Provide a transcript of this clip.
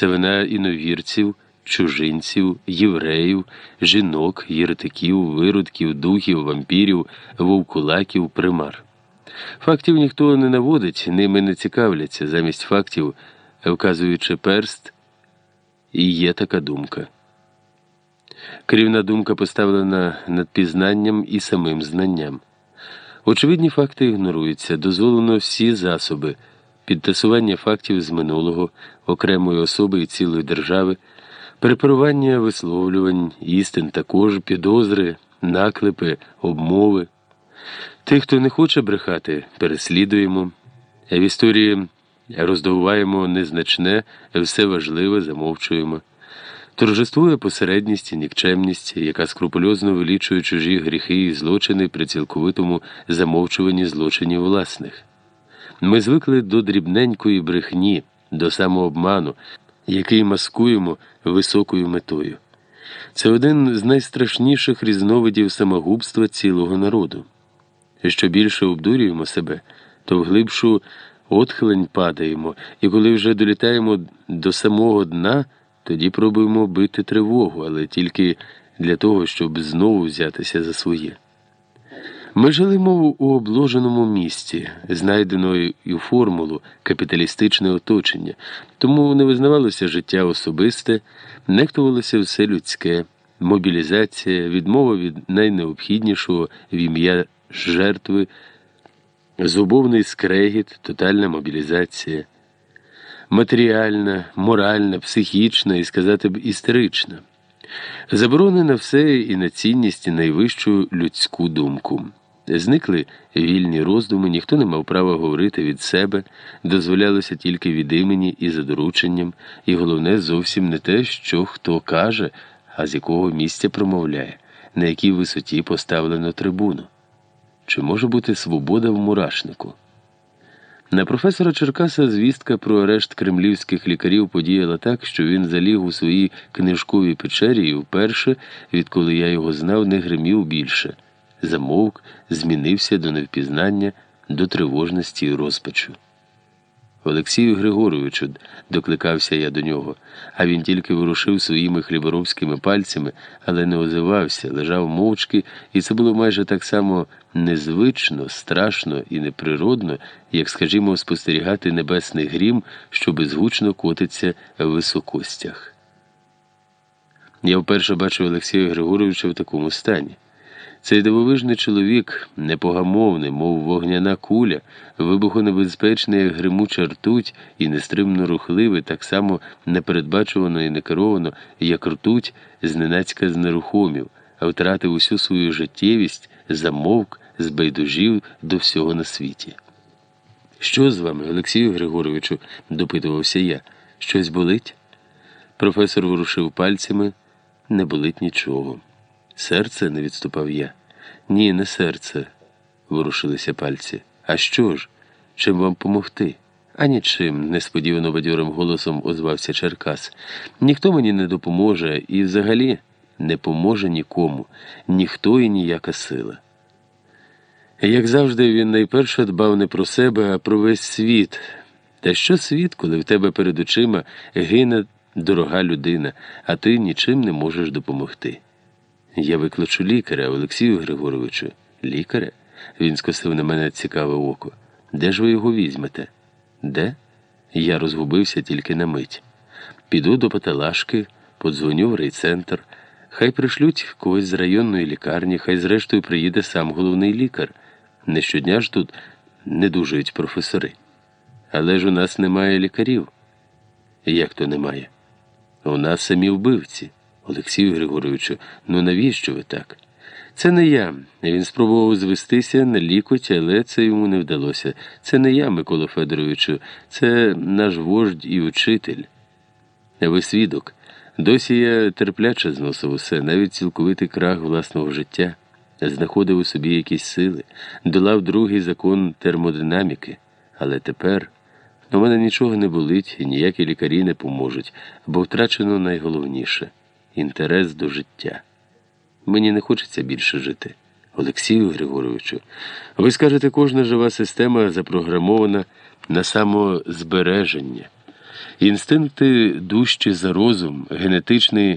Це вина іновірців, чужинців, євреїв, жінок, єретиків, виродків, духів, вампірів, вовкулаків, примар. Фактів ніхто не наводить, ними не цікавляться, замість фактів, вказуючи перст, і є така думка. Керівна думка поставлена над пізнанням і самим знанням. Очевидні факти ігноруються, дозволено всі засоби, підтасування фактів з минулого, окремої особи і цілої держави, препарування висловлювань, істин також, підозри, наклепи, обмови. Тих, хто не хоче брехати, переслідуємо. В історії роздовуваємо незначне, все важливе замовчуємо. Торжествує посередність і нікчемність, яка скрупульозно вилічує чужі гріхи і злочини при цілковитому замовчуванні злочинів власних. Ми звикли до дрібненької брехні, до самообману, який маскуємо високою метою. Це один з найстрашніших різновидів самогубства цілого народу. Що більше обдурюємо себе, то в глибшу отхилень падаємо, і коли вже долітаємо до самого дна. Тоді пробуємо бити тривогу, але тільки для того, щоб знову взятися за своє. Ми жили, мов у обложеному місці, знайденої і формулу капіталістичне оточення, тому не визнавалося життя особисте, нехтувалося все людське, мобілізація, відмова від найнеобхіднішого в ім'я жертви, зубовний скрегіт, тотальна мобілізація матеріальна, моральна, психічна і сказати б істерична. Заборони на все і на цінність і найвищу людську думку. Зникли вільні роздуми, ніхто не мав права говорити від себе, дозволялося тільки від імені і за дорученням, і головне зовсім не те, що хто каже, а з якого місця промовляє, на якій висоті поставлено трибуну. Чи може бути свобода в мурашнику? На професора Черкаса звістка про арешт кремлівських лікарів подіяла так, що він заліг у своїй книжковій печері і вперше, відколи я його знав, не гримів більше. Замовк, змінився до невпізнання, до тривожності і розпачу. Олексію Григоровичу, докликався я до нього, а він тільки ворушив своїми хліборобськими пальцями, але не озивався, лежав мовчки, і це було майже так само незвично, страшно і неприродно, як, скажімо, спостерігати небесний грім, що безгучно котиться в високостях. Я вперше бачив Олексія Григоровича в такому стані. Цей дивовижний чоловік, непогамовний, мов вогняна куля, вибухонебезпечний, як гримуча ртуть, і нестримно рухливий, так само непередбачувано і некеровано, як ртуть, зненацька знерухомів, а втратив усю свою життєвість, замовк, збайдужів до всього на світі. Що з вами, Олексію Григоровичу? допитувався я. Щось болить? Професор ворушив пальцями, не болить нічого. Серце не відступав я. Ні, не серце, ворушилися пальці. А що ж? Чим вам помогти? А нічим, несподівано бадьорим голосом озвався Черкас. Ніхто мені не допоможе і взагалі не поможе нікому, ніхто і ніяка сила. Як завжди, він найперше дбав не про себе, а про весь світ. Та що світ, коли в тебе перед очима гине дорога людина, а ти нічим не можеш допомогти? Я викличу лікаря, Олексію Григоровичу. Лікаря? Він скосив на мене цікаве око. Де ж ви його візьмете? Де? Я розгубився тільки на мить. Піду до Паталашки, подзвоню в райцентр. Хай пришлють когось з районної лікарні, хай зрештою приїде сам головний лікар. Не щодня ж тут не дужують професори. Але ж у нас немає лікарів. Як то немає? У нас самі вбивці. Олексію Григоровичу, ну навіщо ви так? Це не я. Він спробував звестися на лікоть, але це йому не вдалося. Це не я, Микола Федоровичу, це наш вождь і учитель. Ви свідок. Досі я терпляче зносив усе, навіть цілковитий крах власного життя, знаходив у собі якісь сили, долав другий закон термодинаміки. Але тепер у мене нічого не болить ніякі лікарі не поможуть, бо втрачено найголовніше інтерес до життя. Мені не хочеться більше жити. Олексію Григоровичу, ви скажете, кожна жива система запрограмована на самозбереження. Інстинкти дужчі за розум, генетичний